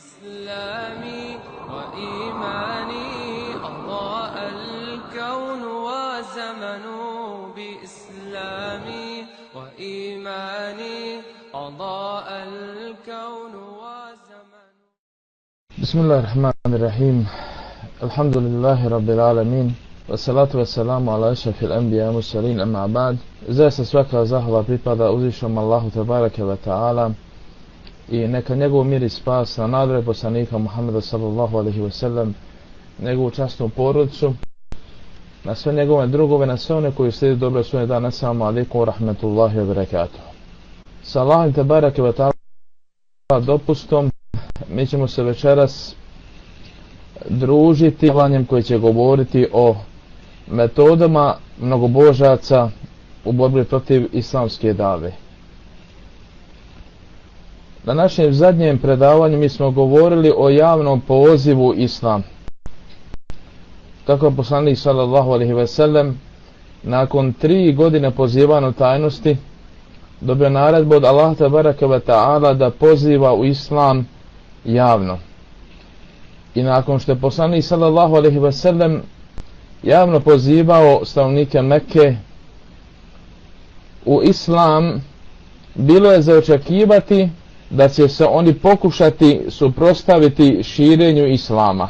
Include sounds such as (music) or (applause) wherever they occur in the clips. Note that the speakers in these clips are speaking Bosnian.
إسلامي وإيماني أضاء الكون وزمن بإسلامي. وإيماني أضاء الكون وزمن. بسم الله الرحمن الرحيم. الحمد لله رب العالمين والصلاة والسلام على أشرف الأنبياء والمرسلين أما بعد. svaka zahvala pripada uzvišom Allahu Tebareke ve Ta'ala i neka njegov mir i spas na nadre poslanika Muhammeda sallallahu alaihi ve sellem, njegovu častnu porodicu, na sve njegove drugove, na sve one koji slijedi dobro svoje dana samo alaikum rahmetullahi wa barakatuh. Sa Allahom Tebareke ve Ta'ala dopustom, mi ćemo se večeras družiti vanjem koji će govoriti o metodama mnogobožaca u borbi protiv islamske dave. Na našem zadnjem predavanju mi smo govorili o javnom pozivu islam. Tako je poslanik sallallahu alaihi ve sellem nakon tri godine pozivano tajnosti dobio naredbu od Allah tabaraka wa ta'ala da poziva u islam javno. I nakon što je poslanik sallallahu alaihi ve sellem javno pozivao stavnike Mekke u islam bilo je za očekivati da će se oni pokušati suprostaviti širenju islama.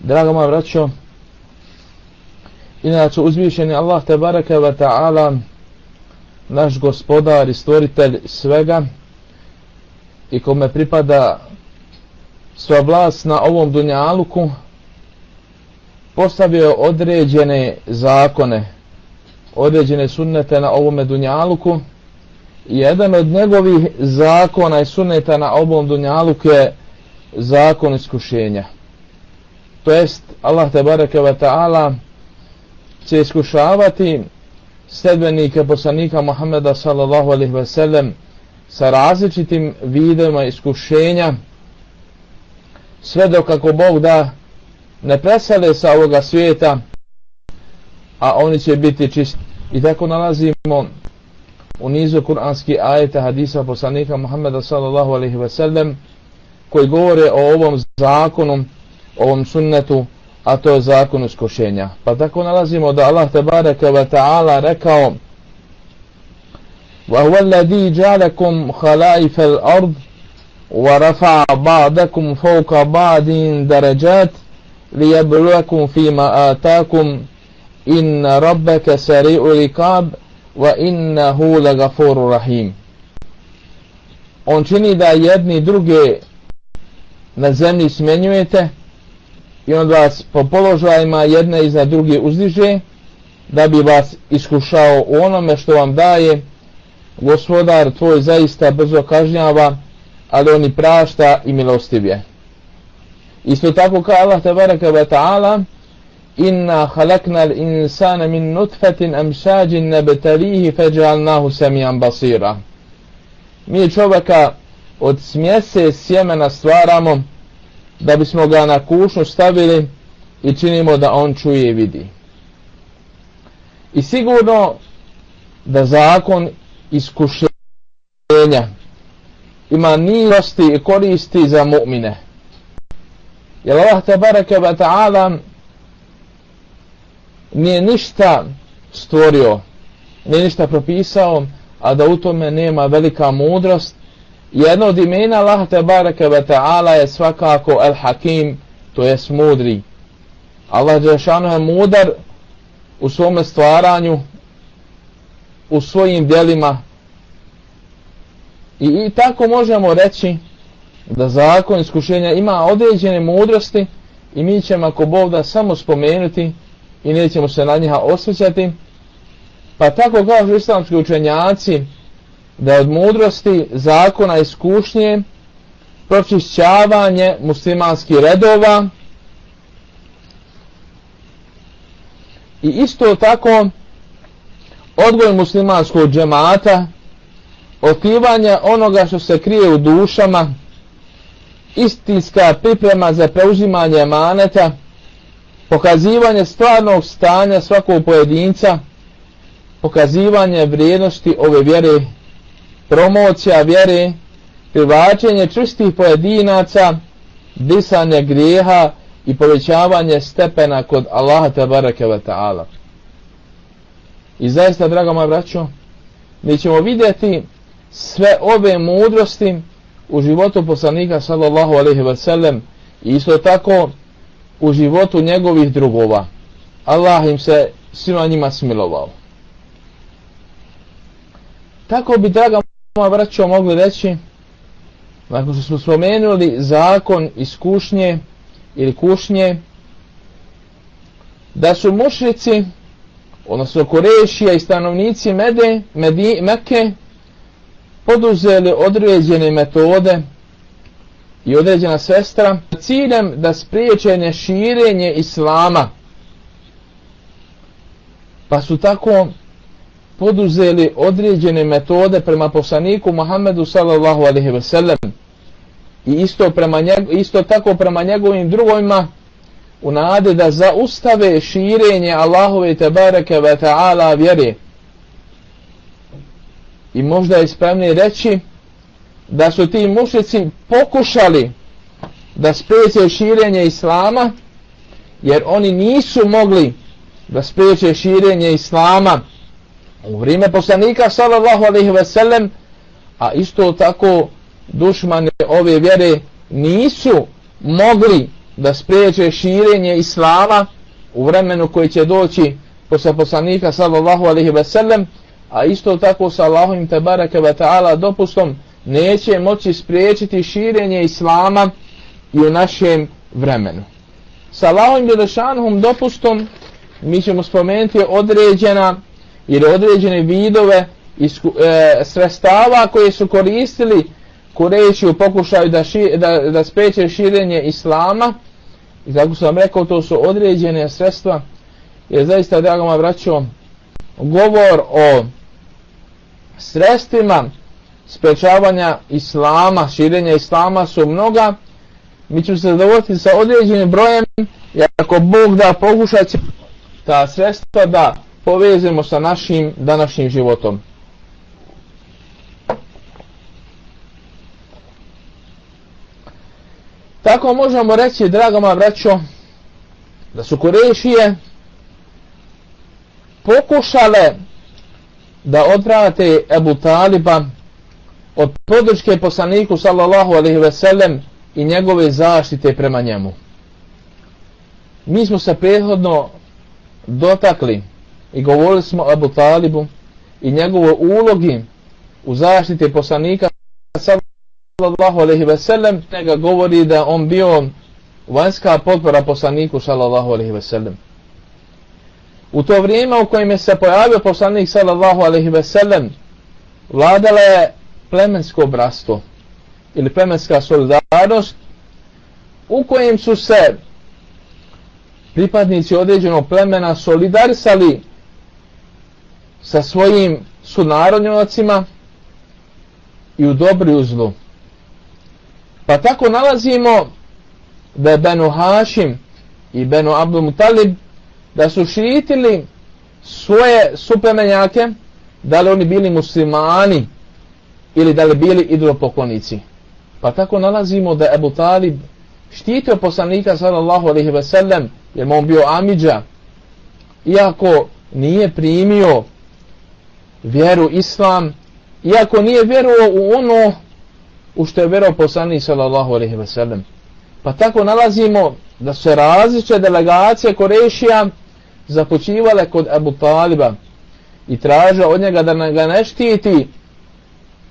Drago moja vraćo, inače uzvišeni Allah te baraka wa ta'ala, naš gospodar i stvoritelj svega i kome pripada sva vlast na ovom dunjaluku, postavio određene zakone, određene sunnete na ovome dunjaluku jedan od njegovih zakona i suneta na ovom dunjaluku je zakon iskušenja. To jest Allah te bareke ve taala će iskušavati sledbenike poslanika Muhameda sallallahu alejhi ve sellem sa različitim vidovima iskušenja sve dok kako Bog da ne presale sa ovoga svijeta a oni će biti čisti. I tako nalazimo nizu kuranskih ajeta hadisa poslanika Muhammeda sallallahu alaihi ve sellem koji govore o ovom zakonu, ovom sunnetu, a to je zakon uskošenja. Pa tako nalazimo da Allah tabaraka wa ta'ala rekao وَهُوَ الَّذِي جَعَلَكُمْ خَلَائِفَ الْأَرْضِ وَرَفَعَ بَعْدَكُمْ فَوْقَ بَعْدٍ دَرَجَاتٍ لِيَبْلُوَكُمْ فِيمَا آتَاكُمْ inna rabbaka sari'ul iqab wa innahu lagafurur on čini da jedni druge na zemlji smenjujete i on vas po položajima jedne iznad druge uzdiže da bi vas iskušao u onome što vam daje. Gospodar tvoj zaista brzo kažnjava ali oni prašta i milostiv je isto tako kao Allah tabaraka wa ta'ala inna khalaqna al-insana min nutfatin amshajin nabtalihi faj'alnahu samian basira. Mi čovjeka od smjese sjemena stvaramo da bismo ga na kušnu stavili i činimo da on čuje i vidi. I sigurno da zakon iskušenja ima nilosti i koristi za mu'mine. Jer Allah tabaraka wa ta'ala nije ništa stvorio, nije ništa propisao, a da u tome nema velika mudrost. Jedno od imena Allah te bareke ve ta'ala je svakako El Hakim, to je mudri. Allah Đešanu je mudar u svome stvaranju, u svojim dijelima. I, I tako možemo reći da zakon iskušenja ima određene mudrosti i mi ćemo ako Bog da samo spomenuti i nećemo se na njiha osvećati. Pa tako kažu islamski učenjaci da od mudrosti zakona iskušnje pročišćavanje muslimanskih redova i isto tako odgoj muslimanskog džemata otkrivanje onoga što se krije u dušama istinska priprema za preuzimanje maneta pokazivanje stvarnog stanja svakog pojedinca, pokazivanje vrijednosti ove vjere, promocija vjere privlačenje čistih pojedinaca, disanje grijeha i povećavanje stepena kod Allaha tabaraka wa ta'ala. I zaista, draga moja braćo, mi ćemo vidjeti sve ove mudrosti u životu poslanika sallallahu alaihi wa sallam i isto tako u životu njegovih drugova. Allah im se svima njima smilovao. Tako bi, draga moja braćo, mogli reći, nakon što smo spomenuli zakon iskušnje ili kušnje, da su mušrici, odnosno Korešija i stanovnici Mede, Medi, Mekke, poduzeli određene metode i određena sestra ciljem da spriječe neširenje islama. Pa su tako poduzeli određene metode prema poslaniku Muhammedu sallallahu alaihi ve sellem i isto, prema njego, isto tako prema njegovim drugovima u nade da zaustave širenje Allahove tebareke ve ta'ala vjere i možda je ispravnije reći da su ti mušlici pokušali da spriječe širenje Islama jer oni nisu mogli da spriječe širenje Islama u vrijeme poslanika sallallahu alaihi ve sellem a isto tako dušmane ove vjere nisu mogli da spriječe širenje Islama u vremenu koji će doći posle poslanika sallallahu alaihi ve sellem a isto tako sa Allahom te barake ve ta'ala dopustom neće moći spriječiti širenje Islama i u našem vremenu. Sa Allahom Đelešanom dopustom mi ćemo spomenuti određena ili određene vidove isku, e, sredstava koje su koristili kureći u pokušaju da, ši, da, da spriječe širenje Islama i tako sam rekao to su određene sredstva jer zaista dragoma vraćam govor o sredstvima sprečavanja islama, širenja islama su mnoga. Mi ćemo se zadovoljiti sa određenim brojem i ako Bog da pokušat će ta sredstva da povezemo sa našim današnjim životom. Tako možemo reći, dragoma braćo, da su Kurešije pokušale da odvrate Ebu Taliba od podrške poslaniku sallallahu alaihi ve sellem i njegove zaštite prema njemu. Mi smo se prethodno dotakli i govorili smo o Abu Talibu i njegove ulogi u zaštite poslanika sallallahu alaihi ve sellem njega govori da on bio vanjska potpora poslaniku sallallahu alaihi ve sellem. U to vrijeme u kojem je se pojavio poslanik sallallahu alaihi ve sellem, vladala je plemensko brastvo ili plemenska solidarnost u kojem su se pripadnici određenog plemena solidarisali sa svojim sunarodnjacima i u dobri uzlu. Pa tako nalazimo da je Benu Hašim i Benu Abdul Mutalib da su šitili svoje suplemenjake, da li oni bili muslimani ili da li bili idolopoklonici. Pa tako nalazimo da Ebu Talib štitio poslanika sallallahu alaihi ve sellem, jer mu on bio Amidža, iako nije primio vjeru islam, iako nije vjerovao u ono u što je vjerovao poslanik sallallahu alaihi ve sellem. Pa tako nalazimo da se različite delegacije Korešija započivale kod Abu Taliba i traže od njega da ga ne štiti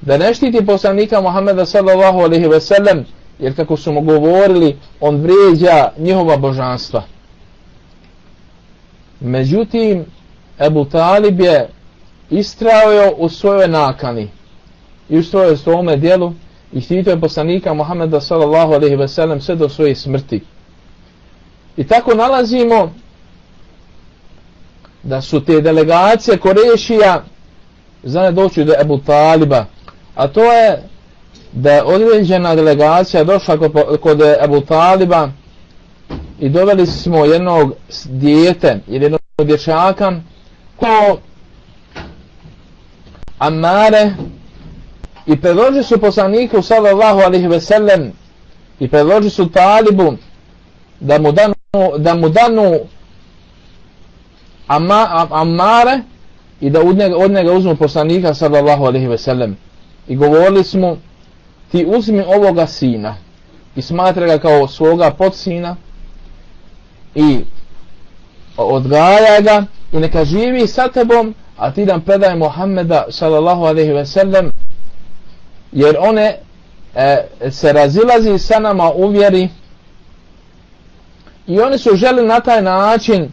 da ne štiti poslanika Muhammeda sallallahu alaihi ve sellem jer kako su mu govorili on vrijeđa njihova božanstva. Međutim Abu Talib je istrao u svojoj nakani i u svojoj svome dijelu i štitio je poslanika Muhammeda sallallahu alaihi ve sellem sve do svoje smrti. I tako nalazimo da su te delegacije Korešija zane doći do Ebu Taliba a to je da je određena delegacija došla kod, kod Ebu Taliba i doveli smo jednog dijete ili jednog dječaka ko Amare i predloži su poslaniku sallallahu alihi ve sellem i predloži su talibu da mu danu, da mu danu ama, am, amare i da od njega, od njega uzmu poslanika sallallahu alihi ve sellem i govorili smo ti uzmi ovoga sina i smatra ga kao svoga podsina i odgaja ga i neka živi sa tebom a ti nam predaj Muhammeda sallallahu alaihi ve sellem jer one e, se razilazi sa nama u vjeri i oni su želi na taj način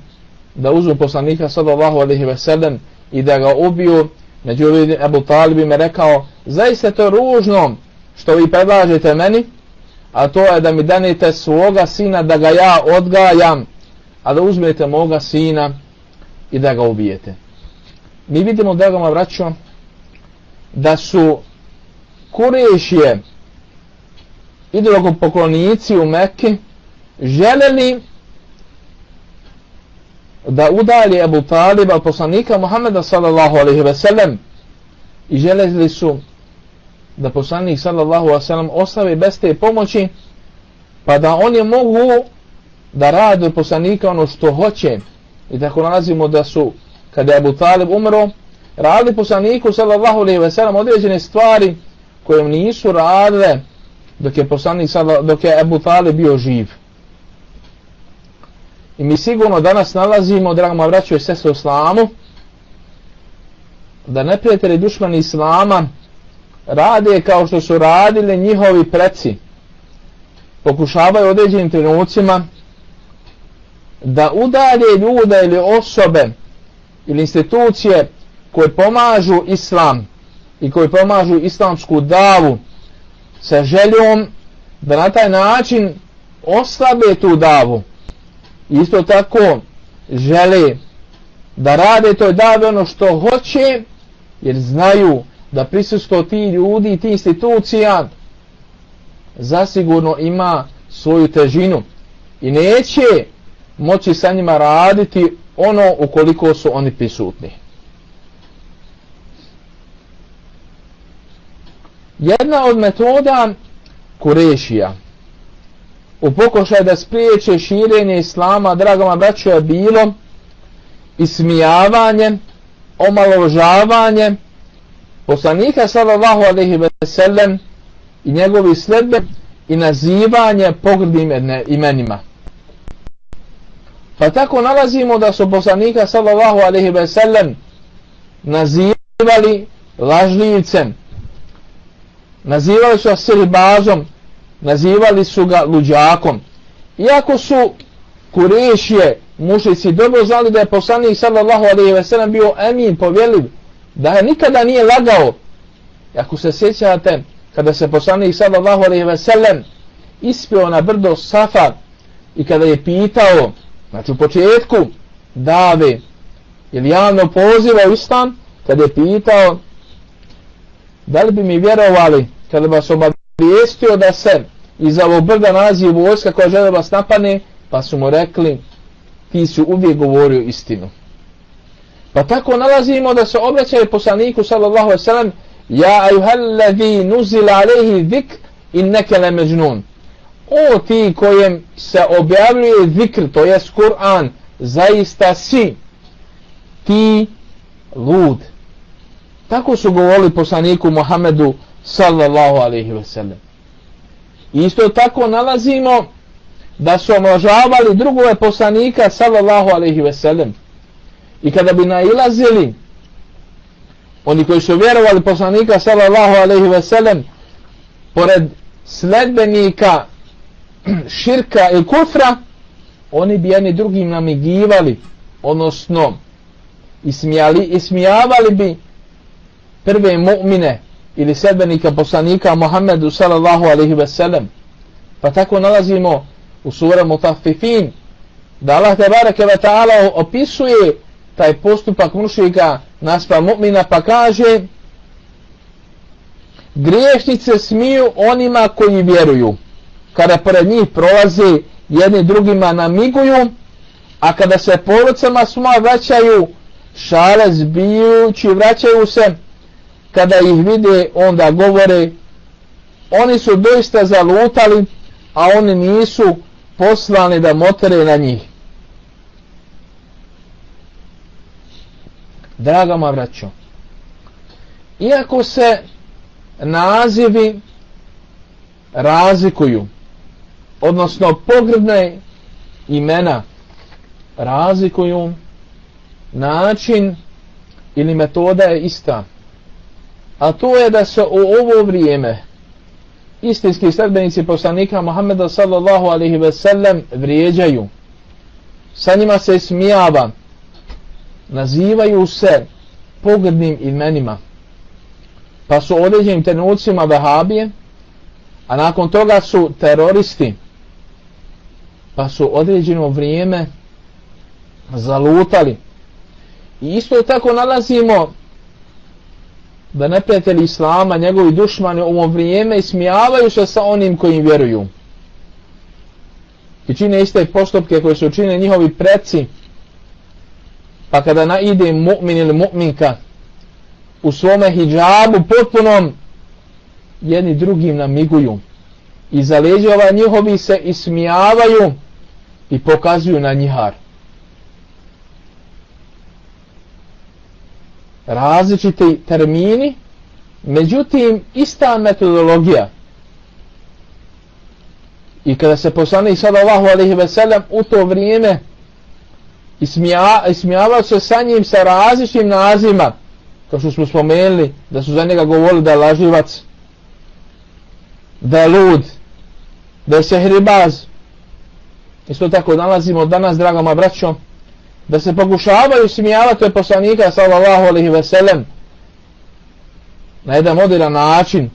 da uzmu poslanika sallallahu alaihi ve sellem i da ga ubiju međutim Ebu Talib im je rekao zaista to ružno što vi predlažete meni a to je da mi danite svoga sina da ga ja odgajam a da uzmete moga sina i da ga ubijete. Mi vidimo dragoma ga da su kurešije idologopoklonici u Mekke želeli da udalje Abu Taliba poslanika Muhammeda sallallahu alaihi ve sellem. I želeli su da poslanik sallallahu alaihi ve sellem ostavi bez te pomoći pa da oni mogu da rade poslanika ono što hoće. I tako nalazimo da su kada je Abu Talib umro radili poslaniku sallallahu alaihi ve sellem određene stvari koje nisu radile dok je poslanik dok je Abu Talib bio živ. I mi sigurno danas nalazimo, dragoma vraćaju se sestri u islamu, da neprijatelji dušmani islama rade kao što su radili njihovi preci. Pokušavaju određenim trenucima da udalje ljude ili osobe ili institucije koje pomažu islam i koje pomažu islamsku davu sa željom da na taj način oslabe tu davu isto tako žele da rade to da ono što hoće jer znaju da prisustvo ti ljudi i ti institucija zasigurno ima svoju težinu i neće moći sa njima raditi ono ukoliko su oni prisutni. Jedna od metoda Kurešija u pokušaju da spriječe širenje islama, dragoma braću, je bilo ismijavanje, omaložavanje poslanika sallallahu alaihi ve sellem i njegovi sledbe i nazivanje pogrdnim imenima. Pa tako nalazimo da su poslanika sallallahu alaihi ve sellem nazivali lažljivcem, nazivali su asiribazom, nazivali su ga luđakom. Iako su kurešije mušici dobro znali da je poslanik sallallahu alaihi ve sellem bio emin, povjeliv, da je nikada nije lagao. Ako se sjećate, kada se poslanik sallallahu alaihi ve sellem ispio na brdo Safa i kada je pitao, znači u početku, dave, ili javno pozivao islam, kada je pitao, da li bi mi vjerovali kada vas vijestio da se iz ovog brda nalazi vojska koja žele vas napane, pa su mu rekli, ti si uvijek govorio istinu. Pa tako nalazimo da se obraćaju poslaniku sallallahu alaihi sallam, ja ajuhallavi nuzila alaihi zik in nekele međnun. O ti kojem se objavljuje zikr, to je Kur'an, zaista si ti lud. Tako su govorili poslaniku Muhammedu sallallahu alaihi sellem. sallam. Isto tako nalazimo da su omlažavali drugove poslanika sallallahu alaihi ve sellem. I kada bi nailazili oni koji su vjerovali poslanika sallallahu alaihi ve sellem pored sledbenika (clears throat) širka i kufra oni bi jedni drugim namigivali odnosno ismijali, ismijavali bi prve mu'mine ili sedbenika poslanika Muhammedu sallallahu alaihi ve sellem. Pa tako nalazimo u sura Mutafifin da Allah te ve ta'ala opisuje taj postupak mušika naspa mu'mina pa kaže griješnice smiju onima koji vjeruju kada pored njih prolaze jedni drugima namiguju a kada se policama suma vraćaju šale zbijući vraćaju se kada ih vide onda govore oni su doista zalutali a oni nisu poslani da motere na njih. Draga ma vraćo iako se nazivi razlikuju odnosno pogrdne imena razlikuju način ili metoda je ista a to je da se u ovo vrijeme istinski sredbenici poslanika Muhammeda sallallahu alaihi ve sellem vrijeđaju. Sa njima se smijava. Nazivaju se pogrdnim imenima. Pa su određenim trenucima vehabije a nakon toga su teroristi. Pa su određeno vrijeme zalutali. I isto tako nalazimo da neprijatelji Islama, njegovi dušmani u ovo vrijeme ismijavaju se sa onim kojim vjeruju. I čine iste postupke koje su čine njihovi preci. Pa kada naide mu'min ili mu'minka u svome hijabu potpunom jedni drugim namiguju. I za leđova njihovi se ismijavaju i pokazuju na njihar. Različiti termini, međutim ista metodologija. I kada se poslani sallallahu alaihi ve sellem u to vrijeme ismijavao se sa njim sa različitim nazivima, kao što smo spomenuli, da su za njega govorili da je laživac, da je lud, da je sehribaz. Isto tako nalazimo danas, dragoma braćom, da se pokušavaju smijavati od poslanika, sallallahu alaihi ve sellem, na jedan moderan način,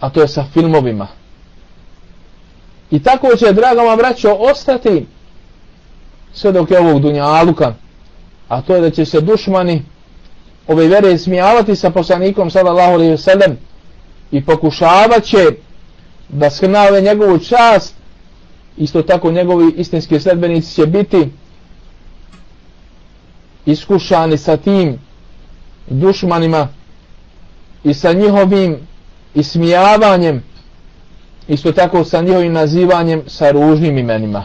a to je sa filmovima. I tako će, dragoma braćo, ostati sve dok je ovog dunjaluka, a to je da će se dušmani ove vere smijavati sa poslanikom sallallahu alaihi ve sellem i pokušavaće da skrnave njegovu čast isto tako njegovi istinski sledbenici će biti iskušani sa tim dušmanima i sa njihovim ismijavanjem isto tako sa njihovim nazivanjem sa ružnim imenima.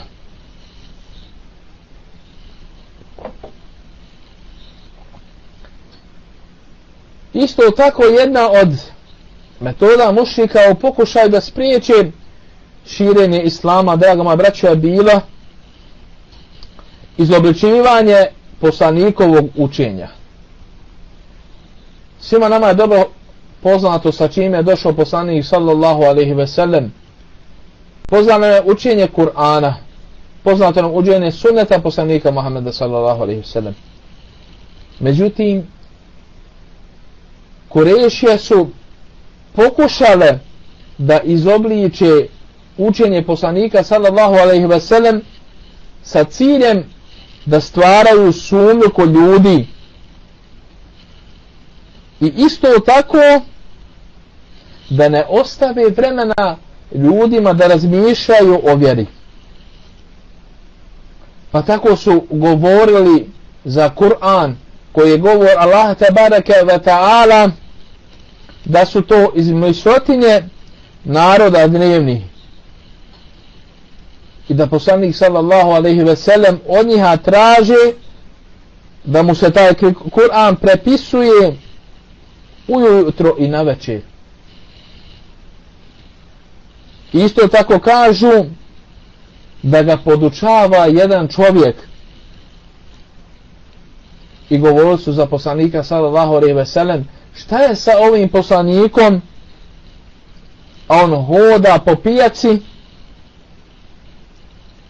Isto tako jedna od metoda mušnika u pokušaju da spriječe širenje islama, draga moja braća, bila izobličivanje poslanikovog učenja. Svima nama je dobro poznato sa čime je došao poslanik sallallahu alaihi ve sellem. Poznato je učenje Kur'ana. Poznato nam učenje sunneta poslanika Muhammeda sallallahu alaihi ve sellem. Međutim, Kurešije su pokušale da izobliče učenje poslanika sallallahu alaihi ve sellem sa ciljem da stvaraju sumnju kod ljudi. I isto tako da ne ostave vremena ljudima da razmišljaju o vjeri. Pa tako su govorili za Kur'an koji je govor Allah tabaraka wa ta'ala da su to izmišljotinje naroda dnevni i da poslanik sallallahu alaihi ve sellem od njiha traže da mu se taj Kur'an prepisuje ujutro i na večer. Isto tako kažu da ga podučava jedan čovjek i govorili su za poslanika sallallahu alejhi ve sellem šta je sa ovim poslanikom a on hoda po pijaci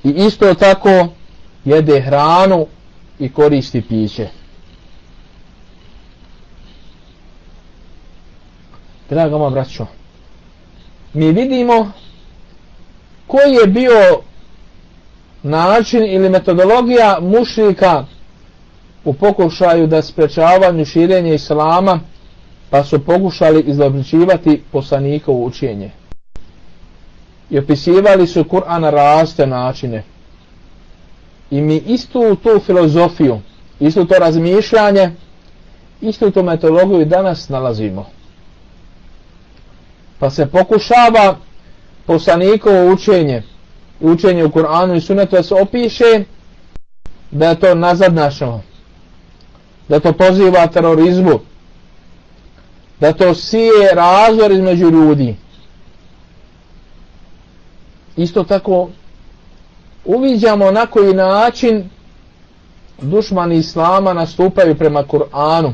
i isto tako jede hranu i koristi piće. Draga moja braćo mi vidimo koji je bio način ili metodologija mušnika u pokušaju da sprečavanju širenje islama pa su pokušali izlobričivati poslanikovo učenje i opisivali su Kur'an na raste načine i mi istu tu filozofiju istu to razmišljanje Isto tu metodologiju danas nalazimo. Pa se pokušava poslanikovo učenje, učenje u Kur'anu i sunetu da se opiše da je to nazadnašno, da to poziva terorizmu, da to sije razvor između ljudi. Isto tako uviđamo na koji način dušmani Islama nastupaju prema Kur'anu,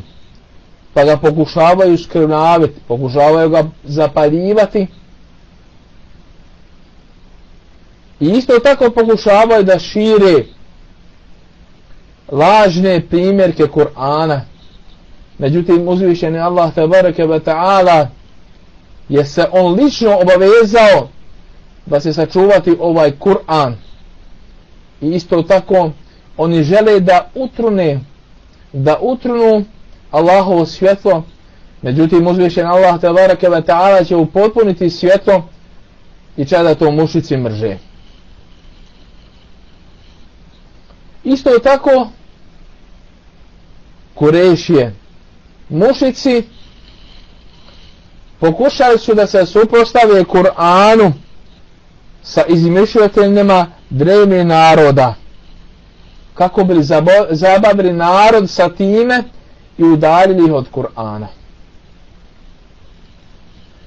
pa ga pokušavaju skrnaviti, pokušavaju ga zapaljivati, I isto tako pokušavaju da šire lažne primjerke Kur'ana. Međutim, uzvišen je Allah tabaraka wa ta'ala je se on lično obavezao da se sačuvati ovaj Kur'an. I isto tako oni žele da utrune da utrunu Allahovo svjetlo međutim uzvišen Allah tabaraka wa ta'ala će upotpuniti svjetlo i će da to mušici mrže. Isto je tako Kurešije mušici pokušali su da se suprostave Kur'anu sa izmišljateljima drevne naroda kako bi zabavili narod sa time i udarili ih od Kur'ana.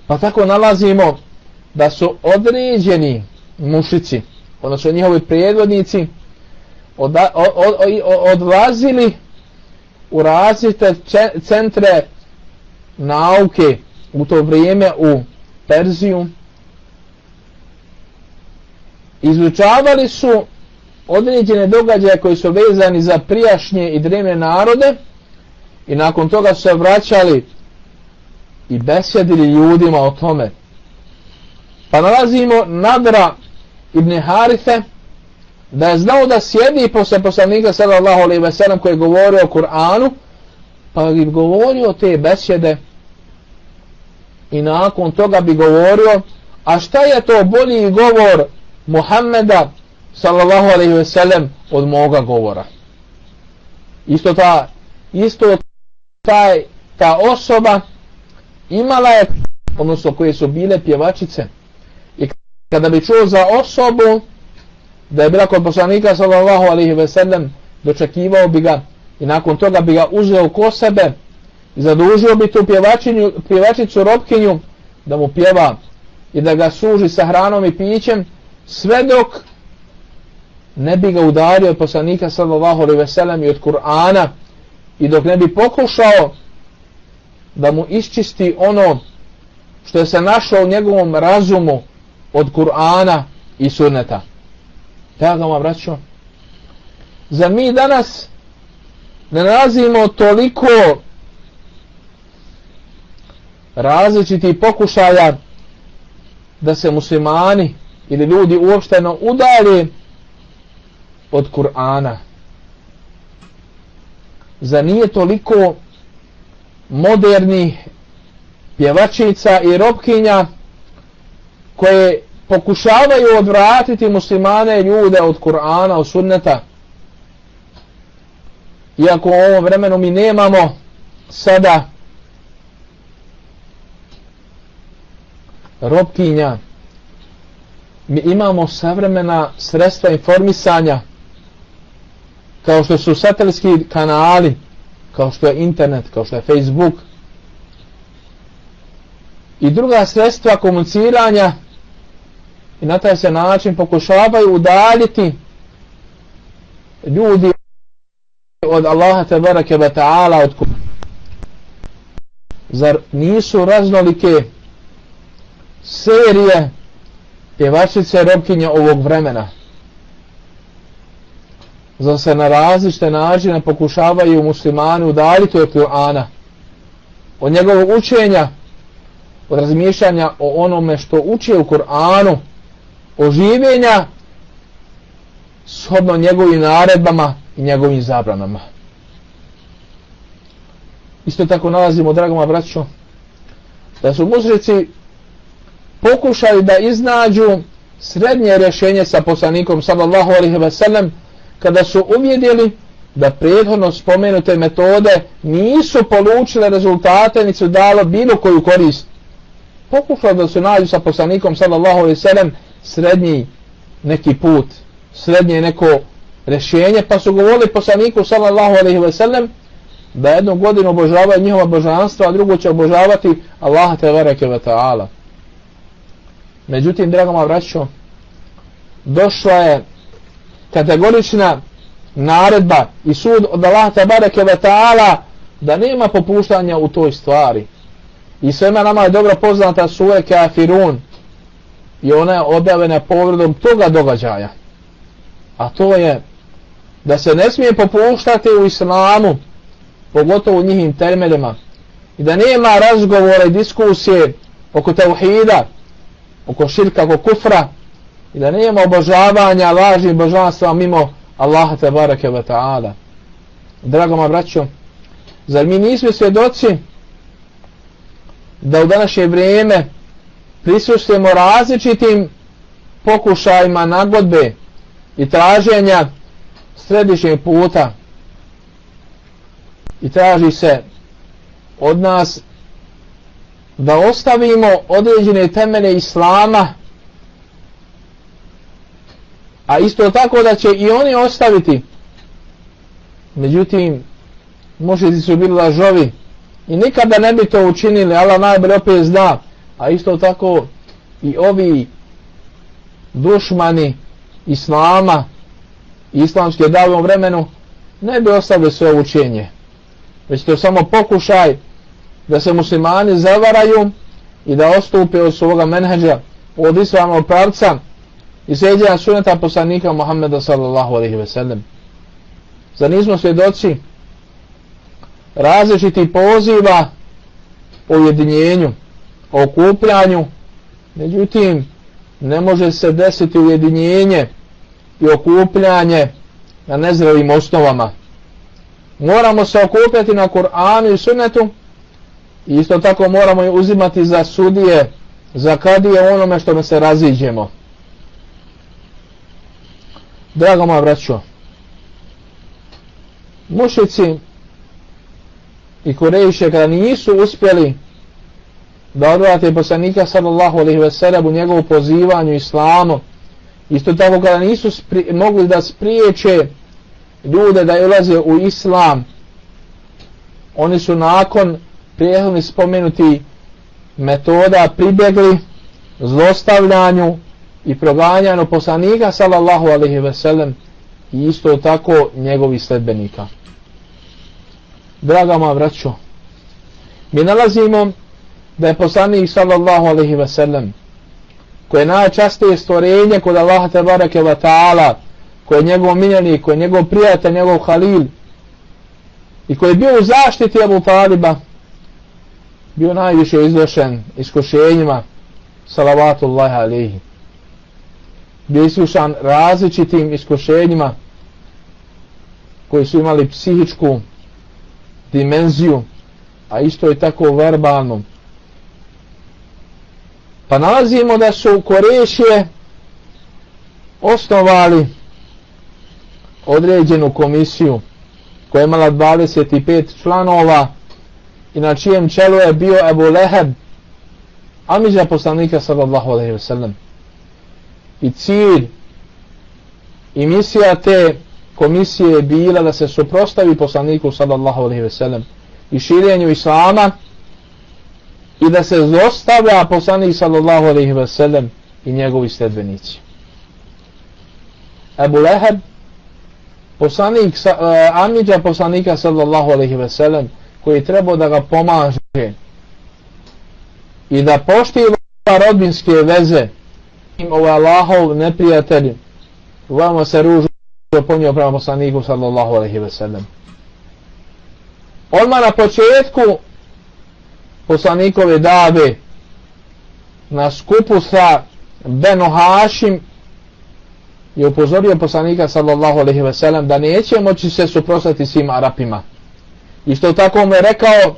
Pa tako nalazimo da su određeni mušici, odnosno njihovi prijedvodnici, odlazili u različite centre nauke u to vrijeme u Perziju. Izučavali su određene događaje koji su vezani za prijašnje i drevne narode i nakon toga su se vraćali i besjedili ljudima o tome. Pa nalazimo Nadra ibn Harife da je znao da sjedi posle poslanika sallallahu alejhi ve sellem koji govori o Kur'anu pa bi govorio te besjede i nakon toga bi govorio a šta je to bolji govor Muhammeda sallallahu alejhi ve sellem od moga govora. Isto ta isto taj ta osoba imala je odnosno koje su bile pjevačice. I kada bi čuo za osobu da je bila kod poslanika sallallahu alaihi ve sellem dočekivao bi ga i nakon toga bi ga uzeo ko sebe i zadužio bi tu pjevačinju, pjevačicu robkinju da mu pjeva i da ga suži sa hranom i pićem sve dok ne bi ga udario od poslanika sallallahu alaihi ve i od Kur'ana i dok ne bi pokušao da mu iščisti ono što je se našao u njegovom razumu od Kur'ana i sunneta. Dragama braćo, za mi danas ne nalazimo toliko različitih pokušaja da se muslimani ili ljudi uopšteno udali od Kur'ana. Za nije toliko modernih pjevačica i robkinja koje pokušavaju odvratiti muslimane ljude od Kur'ana, od sunneta. Iako u ovom vremenu mi nemamo sada robkinja, mi imamo savremena sredstva informisanja kao što su satelitski kanali, kao što je internet, kao što je Facebook. I druga sredstva komuniciranja i na taj se način pokušavaju udaljiti ljudi od Allaha tebareke wa ta'ala od zar nisu raznolike serije pjevačice robkinje ovog vremena zar se na različite načine pokušavaju muslimani udaljiti od Kur'ana od njegovog učenja od razmišljanja o onome što uči u Kur'anu oživljenja shodno njegovim naredbama i njegovim zabranama. Isto tako nalazimo, dragoma braćo, da su mužrici pokušali da iznađu srednje rješenje sa poslanikom sallallahu alaihi ve sellem kada su uvjedili da prethodno spomenute metode nisu polučile rezultate ni su dalo bilo koju korist. Pokušao da se nađu sa poslanikom sallallahu alaihi sallam srednji neki put, srednje neko rješenje, pa su govorili poslaniku sallallahu alaihi sallam da jednu godinu obožavaju njihova božanstva, a drugo će obožavati Allaha te vareke ve ta'ala. Međutim, drago ma vraću, došla je kategorična naredba i sud od Allaha tabareke ve ta'ala da nema popuštanja u toj stvari. I svema nama je dobro poznata suje kafirun i ona je objavena povredom toga događaja. A to je da se ne smije popuštati u islamu pogotovo u njihim termenima i da nema razgovora i diskusije oko tauhida oko širka, oko kufra i da nema obožavanja lažnih božanstva mimo Allaha te barake wa ta'ala. Drago ma braćo zar mi nismo svjedoci da u današnje vrijeme prisustujemo različitim pokušajima nagodbe i traženja središnjeg puta? I traži se od nas da ostavimo određene temene islama a isto tako da će i oni ostaviti. Međutim mušici su bili lažovi i nikada ne bi to učinili Allah najbolje opet zna a isto tako i ovi dušmani islama islamske davom vremenu ne bi ostavili svoje učenje već to samo pokušaj da se muslimani zavaraju i da ostupe od svoga menheđa od islamog pravca i sjeđenja suneta poslanika Muhammeda sallallahu alaihi ve sellem. Zar nismo svjedoci različiti poziva o ujedinjenju, o okupljanju, međutim ne može se desiti ujedinjenje i okupljanje na nezdravim osnovama moramo se okupljati na Kur'anu i sunnetu i isto tako moramo je uzimati za sudije za kadije onome što me se raziđemo. Drago moja braćo mušici i kurejiše kada nisu uspjeli da odvrate poslanika sallallahu alaihi ve sellem u njegovu pozivanju islamu isto tako kada nisu mogli da spriječe ljude da ulaze u islam oni su nakon prijehlni spomenuti metoda pribjegli zlostavljanju i proganjanju poslanika sallallahu alaihi ve sellem i isto tako njegovi sledbenika. Draga moja vraćo, mi nalazimo da je poslanik sallallahu alaihi ve sellem koje je najčastije stvorenje kod Allaha tabarake wa ta'ala koji je njegov miljenik, koji je njegov prijatelj, njegov halil i koji je bio u zaštiti Abu Taliba bio najviše izlošen iskušenjima salavatullahi alihi bio iskušan različitim iskušenjima koji su imali psihičku dimenziju a isto je tako verbalno pa nalazimo da su Korešije osnovali određenu komisiju koja je imala 25 članova i na čijem čelu je bio Ebu Leheb? Amidža poslanika sallallahu alaihi wa sallam. I cilj i misija te komisije je bila da se suprostavi poslaniku sallallahu alaihi wa sallam i širenju islama i da se zostavlja poslanik sallallahu alaihi wa sallam i njegovi sledbenici. Ebu Leheb poslanik uh, Amidža poslanika sallallahu alejhi ve sellem koji treba da ga pomaže i da poštiva rodbinske veze im ovaj Allahov neprijatelj vama se ružu ponio prema poslaniku sallallahu alejhi ve sellem Odmah na početku poslanikove dabe na skupu sa Beno Hašim je upozorio poslanika sallallahu alaihi ve sellem da neće moći se suprostati svim Arapima. I što tako mu je rekao,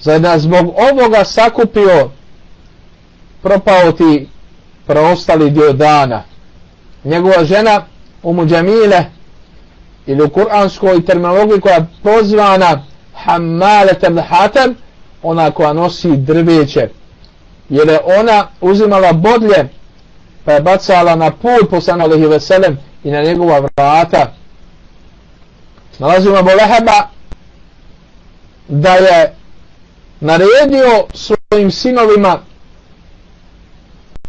za da zbog ovoga sakupio propao ti preostali dio dana. Njegova žena Umu Džamile ili u kuranskoj terminologiji koja pozvana hammaletem hatem ona koja nosi drveće jer je ona uzimala bodlje pa je bacala na put poslana alihi veselem i na njegova vrata nalazimo Abu da je naredio svojim sinovima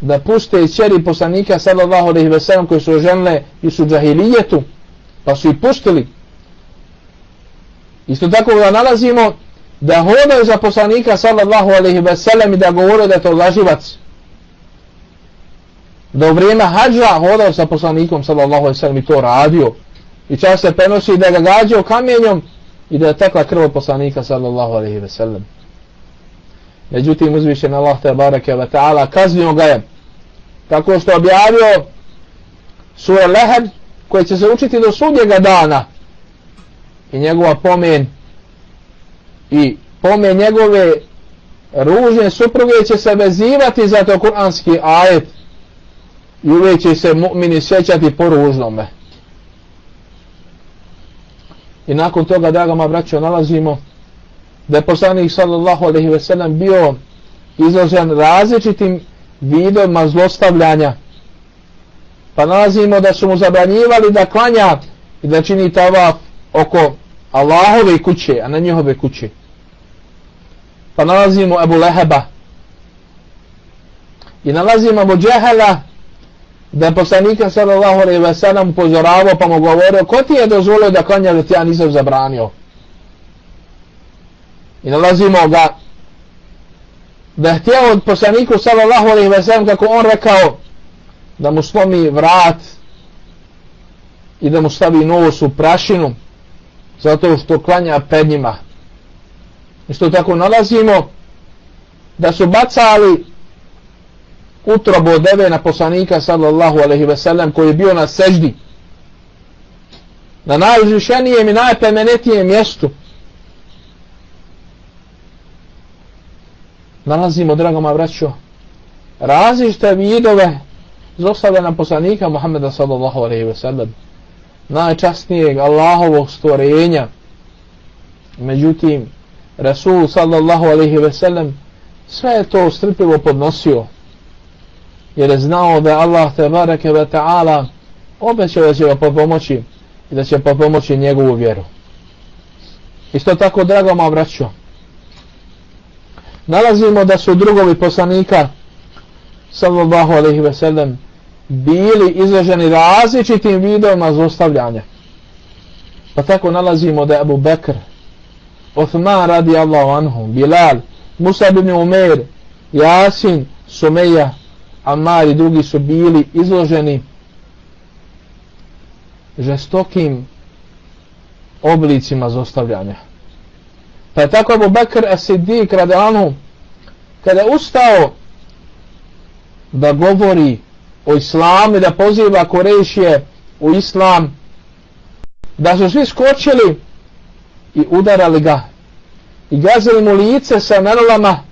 da puste iz čeri poslanika sallallahu alaihi ve sellem koji su oženile i su džahilijetu pa su ih pustili. Isto tako da nalazimo da hodaju za poslanika sallallahu alaihi ve sellem i da govore da je to laživac. Da u vrijeme hađa hodao sa poslanikom sallallahu alaihi ve sellem i to radio. I čas se prenosi da ga gađao kamenjom i da je tekla krvo poslanika sallallahu alaihi ve sellem. Međutim, uzvišen Allah te barake wa ta'ala kaznio ga je. Tako što objavio sura Leheb koji će se učiti do sudnjega dana. I njegova pomen i pomen njegove ružne supruge će se vezivati za to kuranski ajet. I uvijek će se mu'mini sjećati po ružnome i nakon toga dragama ma braćo nalazimo da je poslanik sallallahu alaihi ve sellem bio izložen različitim vidovima zlostavljanja. Pa nalazimo da su mu zabranjivali da klanja i da čini tavaf oko Allahove kuće a na njihove kuće. Pa nalazimo Ebu Leheba. I nalazimo Abu Džehela da je poslanika sallallahu alaihi ve sellem upozoravao pa mu govorio ko ti je dozvolio da klanja da ti ja nisam zabranio? I nalazimo ga da je htio od poslaniku sallallahu alaihi ve sellem kako on rekao da mu slomi vrat i da mu stavi nos u prašinu zato što klanja pred njima. Isto što tako nalazimo da su bacali utrobo deve na poslanika sallallahu alaihi ve sellem koji je bio na seždi. Na najuzvišenijem i najplemenetijem mjestu. Nalazimo, dragoma vraćo, različite vidove zostavljena poslanika Muhammeda sallallahu alaihi ve sellem, najčastnijeg Allahovog stvorenja. Međutim, Rasul sallallahu alaihi ve sellem sve je to strpljivo podnosio, jer je znao da Allah te bareke ve ta'ala obećao da će ga pomoći i da će pomoći njegovu vjeru. Isto tako, drago ma nalazimo da su drugovi poslanika sallallahu alaihi ve sellem bili izraženi različitim videoma zostavljanja pa tako nalazimo da je Abu Bekr Othman radi Allahu anhu Bilal, Musa ibn Umer Jasin, Sumeja Ammar i drugi su bili izloženi žestokim oblicima zostavljanja Pa je tako Abu Bakr as-Siddiq radi kada je ustao da govori o islamu i da poziva Korešije u islam da su svi skočili i udarali ga i gazili mu lice sa narolama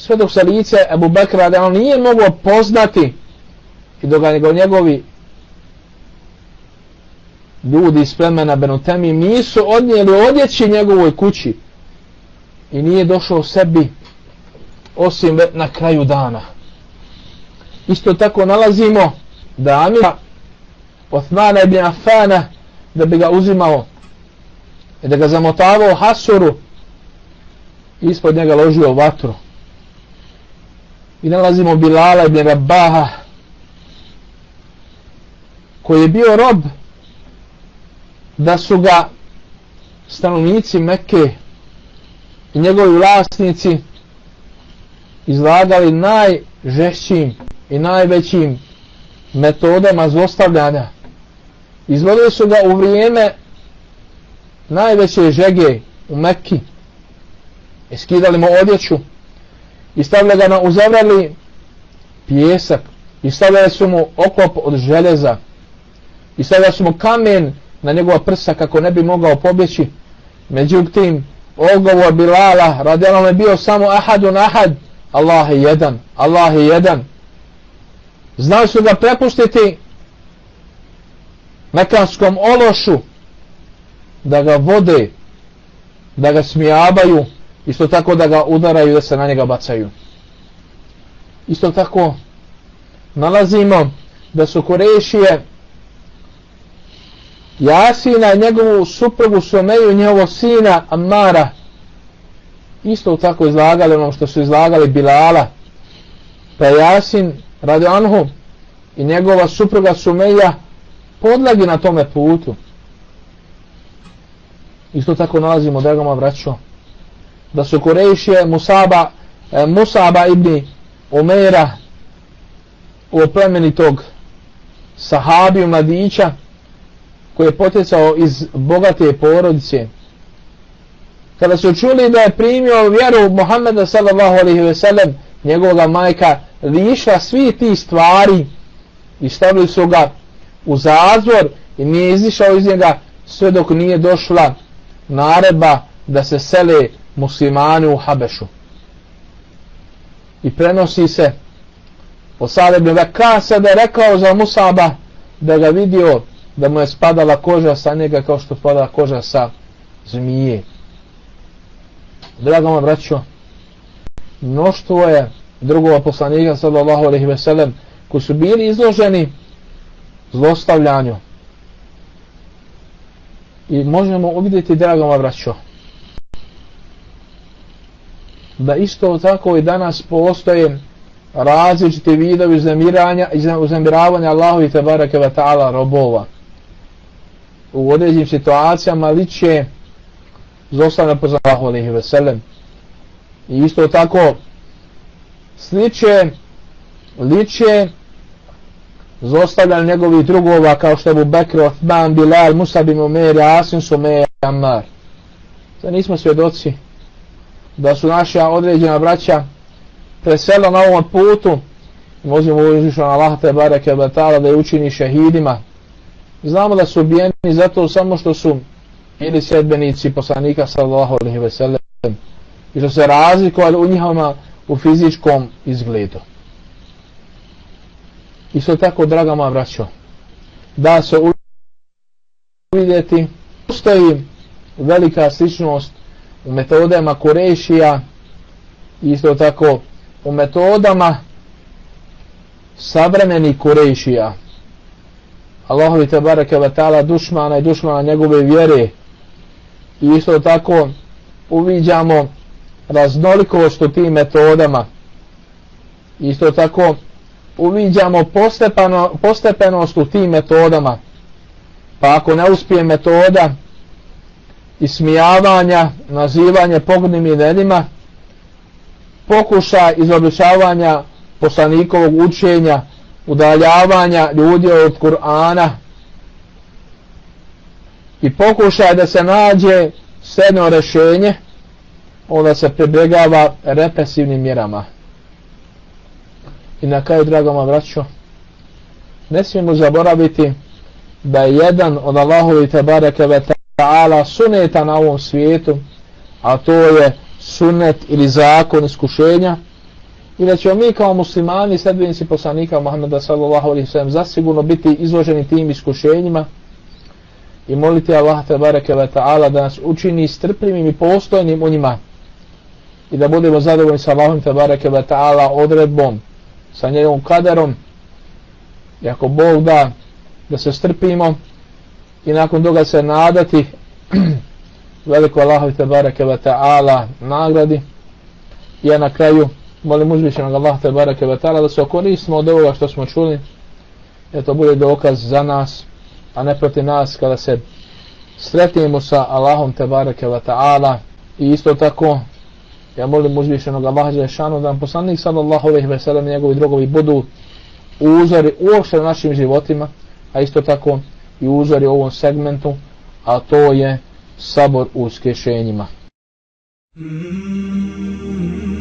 sve dok se lice Ebu Bekra da on nije mogao poznati i dok ga njegovi ljudi iz plemena Benutemi nisu odnijeli odjeći njegovoj kući i nije došao sebi osim na kraju dana. Isto tako nalazimo da Amira Othmana ibn Affana da bi ga uzimao i da ga zamotavao Hasuru i ispod njega ložio vatru. I nalazimo Bilala ibn Rabaha koji je bio rob da su ga stanovnici Mekke i njegovi vlasnici izlagali najžešćim i najvećim metodama zlostavljanja. Izvodili su ga u vrijeme najveće žege u Mekki Iskidali mu odjeću i stavile ga na uzavrali pjesak i stavile su mu oklop od železa i stavile su mu kamen na njegova prsa kako ne bi mogao pobjeći. Međutim, ogovor Bilala radijalom je bio samo ahadun ahad, Allah je jedan, Allah je jedan. Znali su ga prepustiti mekanskom ološu da ga vode, da ga smijabaju, isto tako da ga udaraju da se na njega bacaju. Isto tako nalazimo da su Korešije Jasina i njegovu suprugu Someju i njegovog sina Amara isto tako izlagali ono što su izlagali Bilala pa Jasin radi Anhu i njegova supruga Sumeja podlagi na tome putu isto tako nalazimo da ga vraćao da su Kurejšije Musaba e, Musaba ibn Umera u tog sahabiju mladića koji je potjecao iz bogate porodice. Kada su čuli da je primio vjeru Muhammeda sallallahu alaihi ve sellem njegova majka lišla svi ti stvari i stavili su ga u zazvor i nije izišao iz njega sve dok nije došla naredba da se sele muslimani u Habešu i prenosi se od Sade ibn Vekasa da je rekao za Musaba da ga vidio da mu je spadala koža sa njega kao što spada koža sa zmije. Draga moja braćo, mnoštvo je drugova poslanika sallallahu alaihi ve sellem koji su bili izloženi zlostavljanju. I možemo uvidjeti, draga moja braćo, da isto tako i danas postoje različite vidovi uzemiranja i uzemiravanja Allahu i Tebareke wa ta'ala robova. U određenim situacijama liče zostavljena po Allahu alaihi ve sellem. I isto tako sliče liče zostavljanje njegovih drugova kao što je Abu Bekr, Othman, Bilal, Musa bin Umer, Asim, Sumeja, Ammar. Sada nismo svjedoci da su naša određena braća presela na ovom putu. Možemo uvišiti na Allah te bareke batala da je učini šehidima. Znamo da su ubijeni zato samo što su ili sedbenici poslanika sallallahu alaihi ve sellem i što se razlikovali u njihovima u fizičkom izgledu. Isto tako draga moja braćo da se uvidjeti postoji velika sličnost u metodama Kurešija isto tako u metodama savremenih Kurešija. Allahovi te barake wa ta'ala dušmana i dušmana njegove vjere. I isto tako uviđamo raznolikost u tim metodama. Isto tako uviđamo postepeno, postepenost u tim metodama. Pa ako ne uspije metoda ismijavanja nazivanje pognim imenima pokuša izobličavanja poslanikovog učenja udaljavanja ljudi od Kur'ana i pokušaj da se nađe sredno rešenje onda se pribjegava represivnim mjerama. I na kraju dragoma vraću ne smijemo zaboraviti da je jedan od Allahovi tebareke ve ta'ala suneta na ovom svijetu a to je sunet ili zakon iskušenja i da ćemo mi kao muslimani sledbenici poslanika Muhammeda sallallahu alaihi sallam zasigurno biti izloženi tim iskušenjima i moliti Allah te bareke ve ta'ala da nas učini strpljivim i postojnim u njima i da budemo zadovoljni sa Allahom te bareke ve ta'ala odredbom sa njegovom kaderom i ako Bog da da se strpimo i nakon toga se nadati (clears throat) veliko Allahovi te bareke ve ta'ala nagradi. I ja na kraju molim uzvišenog Allah te bareke ve ta'ala da se okoristimo od ovoga što smo čuli. Da to bude dokaz za nas a ne protiv nas kada se sretimo sa Allahom te bareke ve ta'ala. I isto tako ja molim uzvišenog Allah za šanu da nam poslanik sallallahu alejhi ve sellem njegovi drugovi budu uzori uopšte u našim životima a isto tako i uzori u ovom segmentu a to je sabor u skješenjima. Mm -hmm.